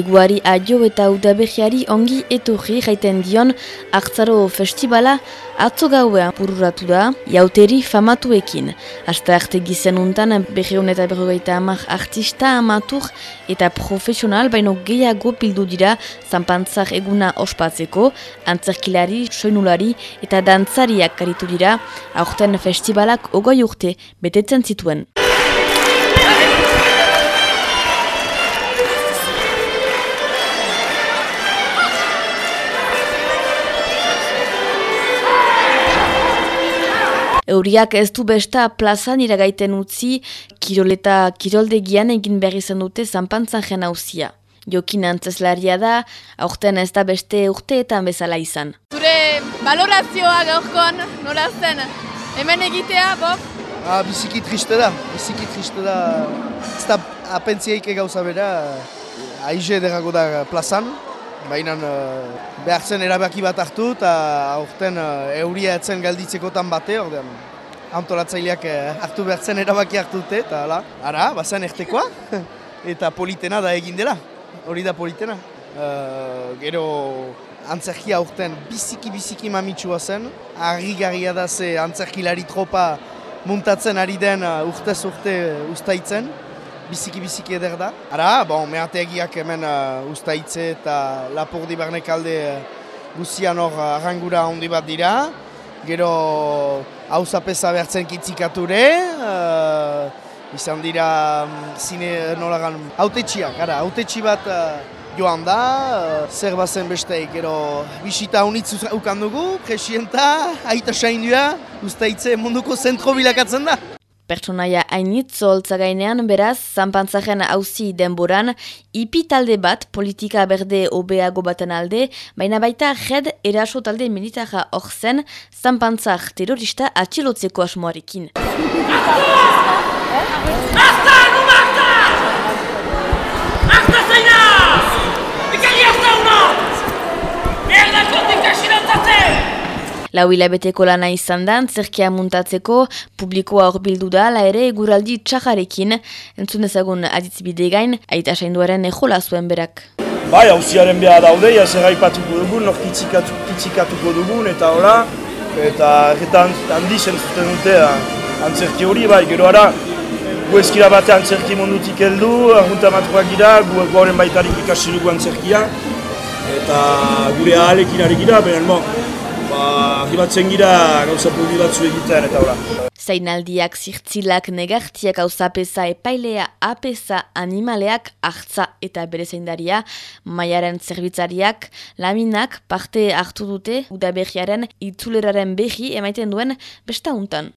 Diguari aio eta udabehiari ongi etorri jaiten dion Artzaro Festibala atzo gauean pururatu da, jauteri famatuekin. Asta arte gizen untan behion eta berrogeita amak artista amatur eta profesional baino gehiago pildu dira zanpantzak eguna ospatzeko, antzerkilari, soinulari eta dantzariak karitu dira, aurten festibalak ogoi urte betetzen zituen. Euriak ez du besta plazan iragaiten utzi, kiroleta kiroldegian egin behar izan dute zanpantzan jena uzia. Jokin antzeslaria da, aurten ez da beste urteetan bezala izan. Zure balorazioa gaurkoan nola zen, hemen egitea, Bob? Ah, biziki triste da, biziki triste da. Ez da apentziaik gauza bera, aize derrago da plazan, baina uh, behar zen erabaki bat hartu eta aurten uh, euria etzen galditzekotan bate, ordean antolatzaileak uh, hartu behar zen erabaki hartu dute, eta ala, ara, bazen ertekoa, eta politena da egin dela, hori da politena. Uh, gero antzerkia aurten biziki-biziki mamitsua zen, harri da ze antzerkilari tropa muntatzen ari den urtez urte ustaitzen, biziki-biziki eder da. Ara, bon, mehategiak hemen uh, ustaitze eta lapurdi barnek alde uh, guzian hor uh, arrangura handi bat dira. Gero hau zapesa behartzen kitzikature, uh, izan dira um, zine nolagan autetxiak, ara, autetxi bat uh, joan da, uh, zer bazen besteik, gero bisita unitz ukan dugu, presienta, aita saindua, ustaitze munduko zentro bilakatzen da. Pertsonaia hainit zoholtza gainean, beraz, zanpantzaren hauzi denboran, ipi talde bat politika berde obeago baten alde, baina baita jed eraso talde militara hor zen, zanpantzak terrorista atxilotzeko asmoarekin. Lau hilabeteko lana izan da, zerkia muntatzeko, publikoa hor bildu da, la ere eguraldi txajarekin, entzun ezagun aditzibide gain, aita sainduaren ejola zuen berak. Bai, hauziaren beha daude, jazer haipatuko dugun, nor kitzikatuko dugun, eta hola, eta eta handi zen zuten dute antzerki hori, bai, gero ara, gu eskira bate antzerki mundutik heldu, ahunta matuak gira, gu horren baitarik ikasi dugu antzerkia, eta gure ahalekin arekira, beren, ba, arribatzen gira gauza publi batzu egiten eta ora. Zainaldiak, zirtzilak, negartiak gauzapeza epailea, apesa, animaleak, hartza eta bere zaindaria, maiaren zerbitzariak, laminak parte hartu dute, udaberriaren itzuleraren behi emaiten duen besta untan.